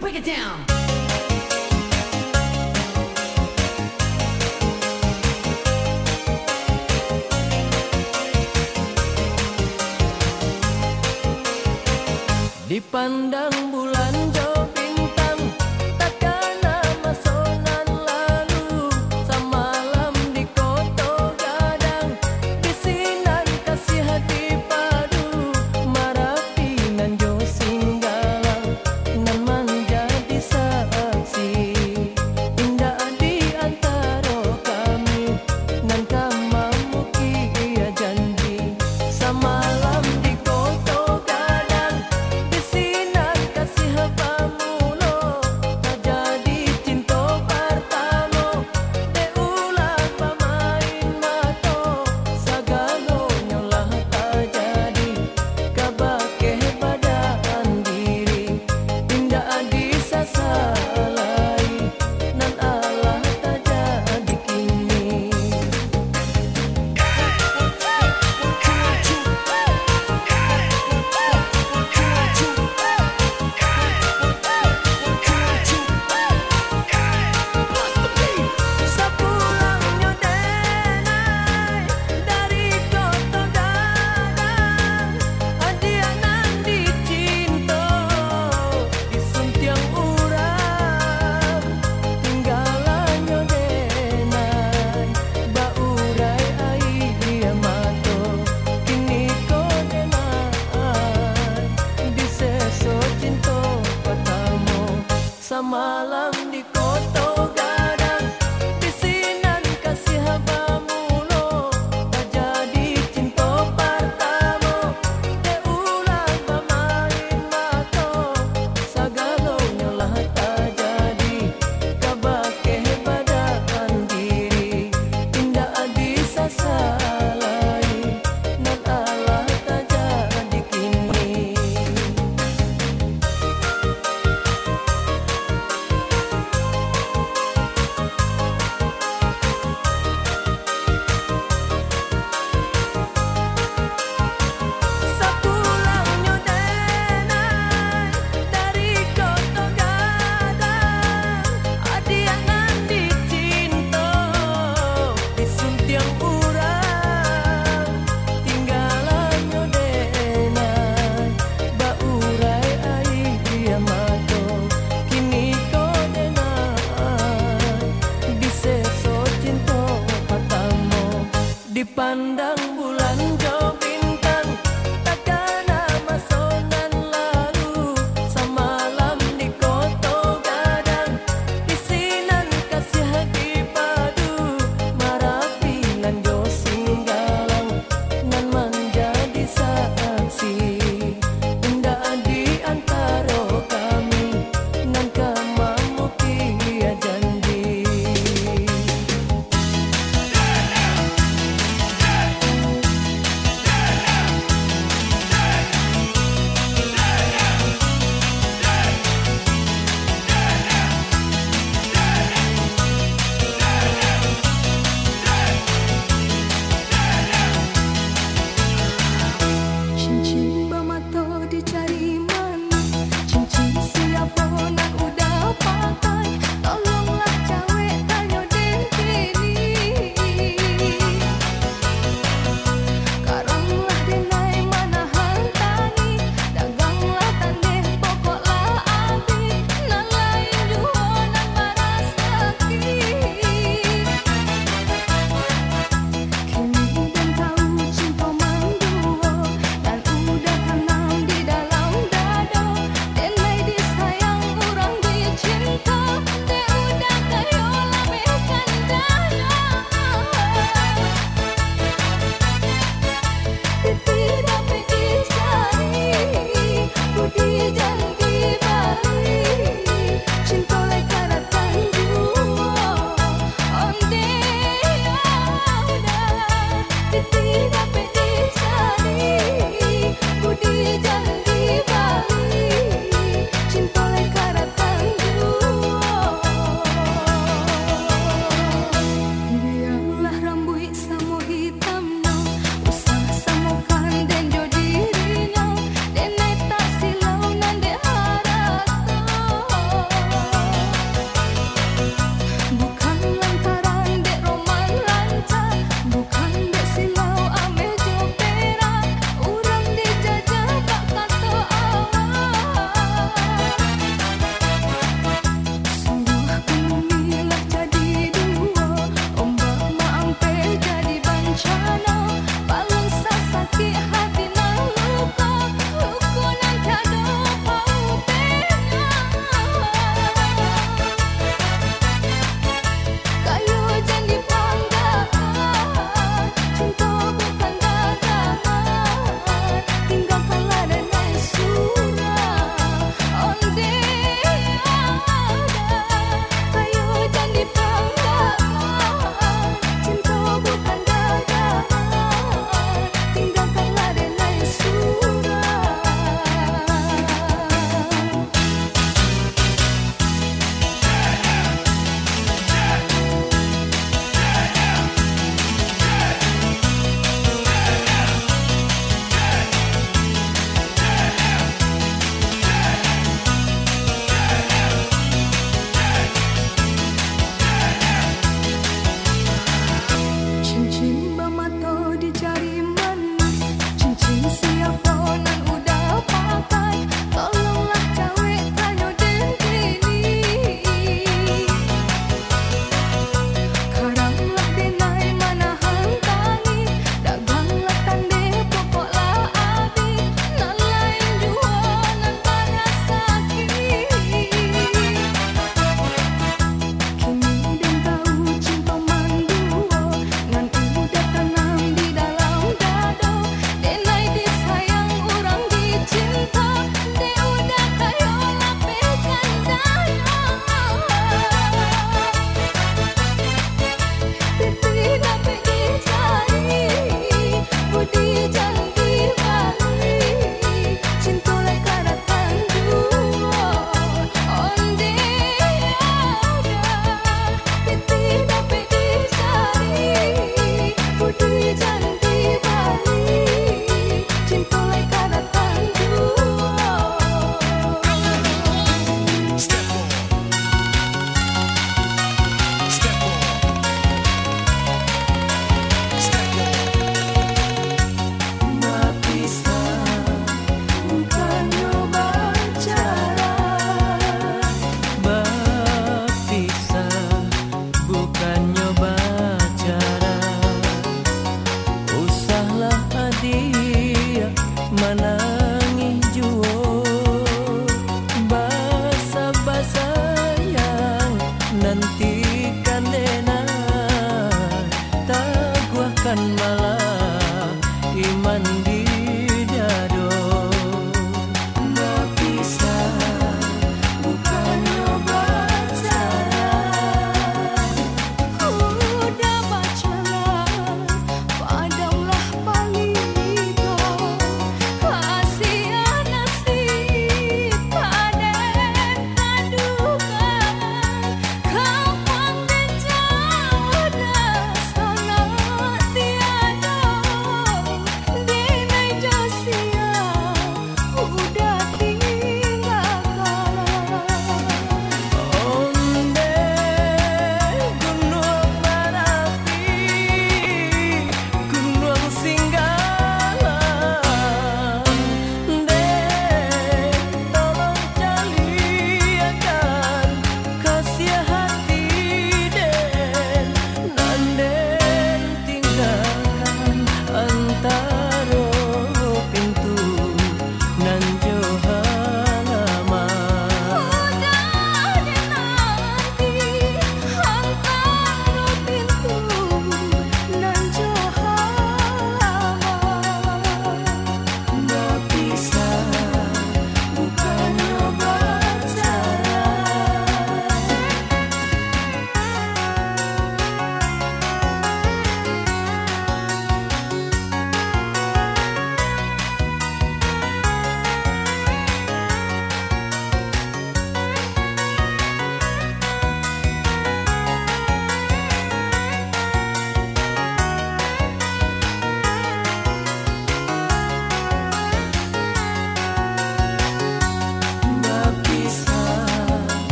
Break it down. Dipandang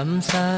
chậm xa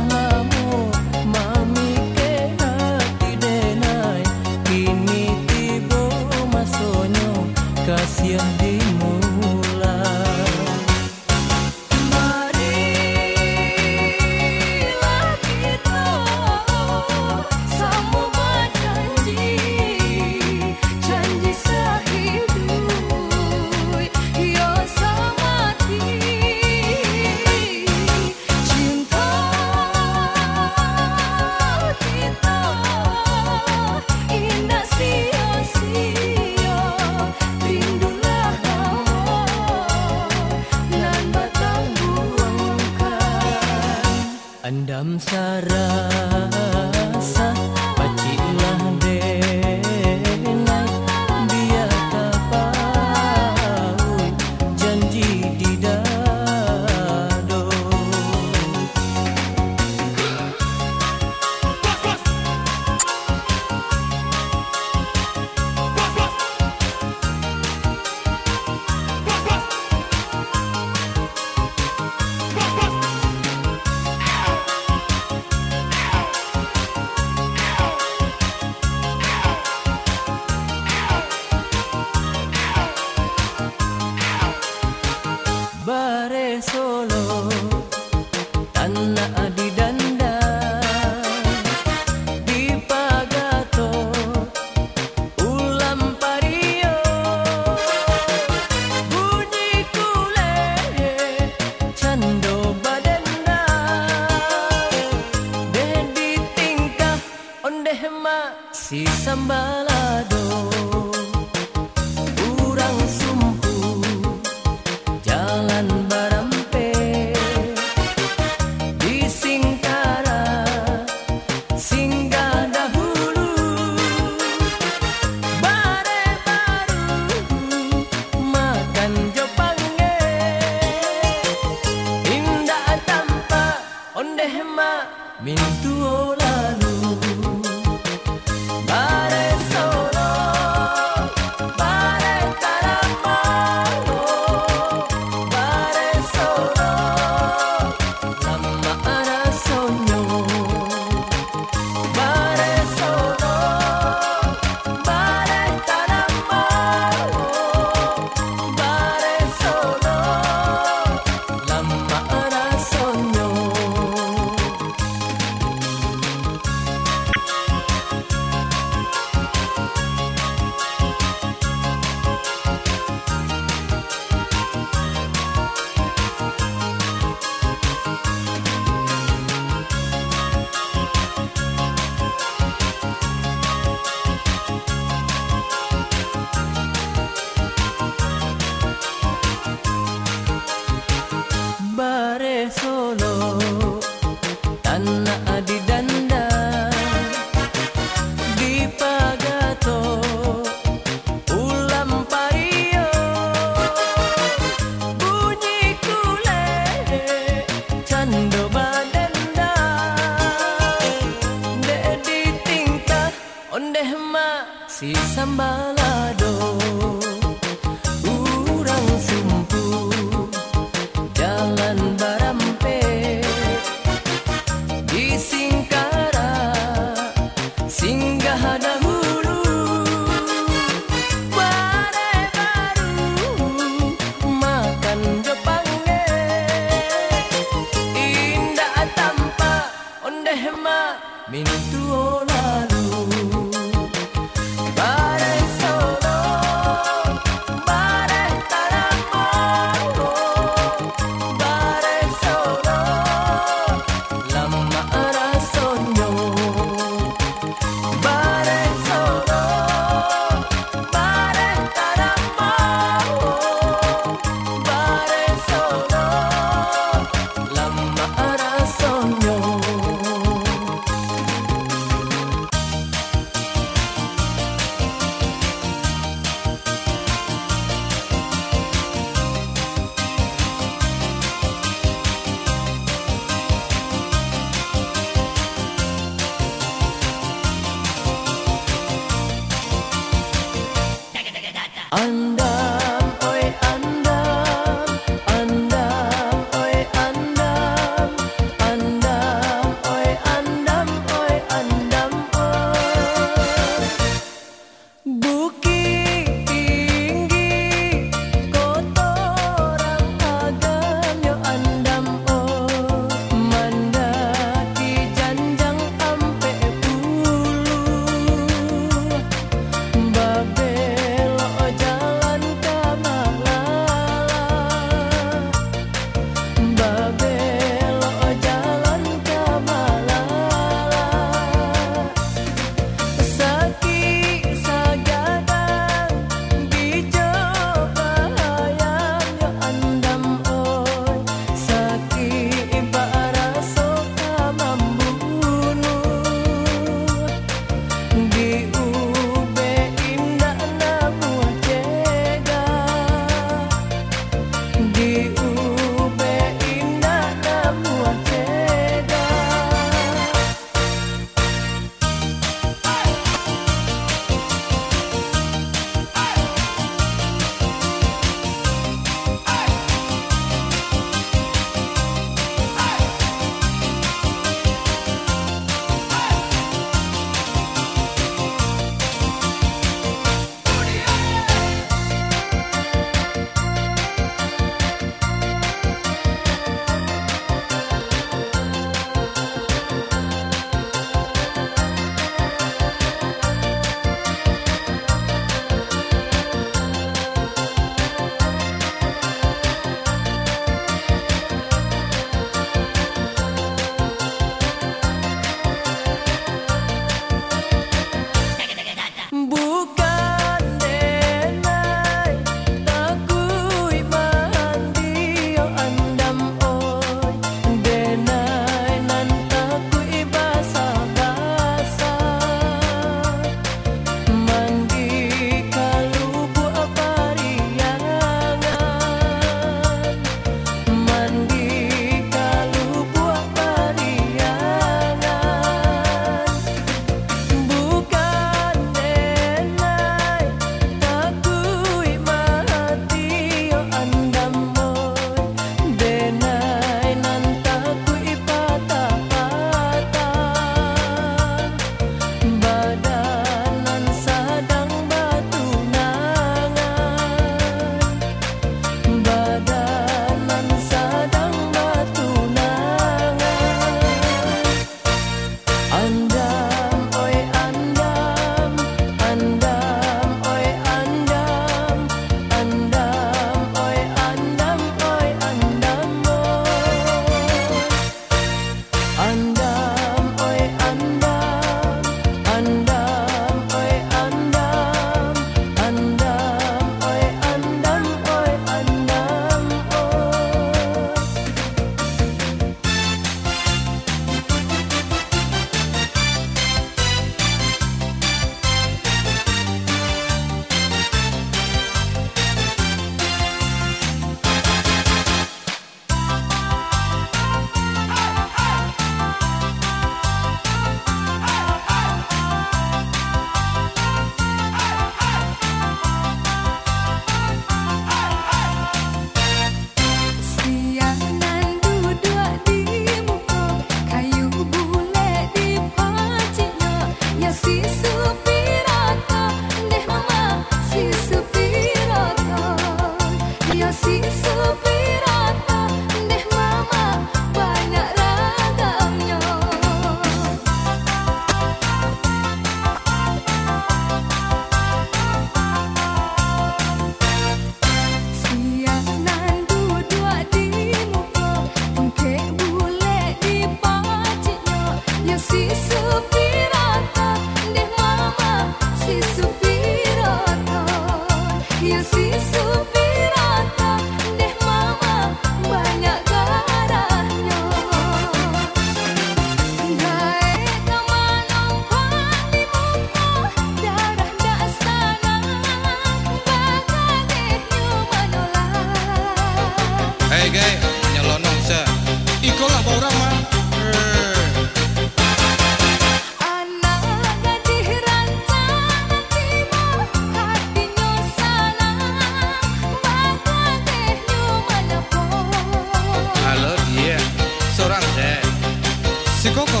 C'est content.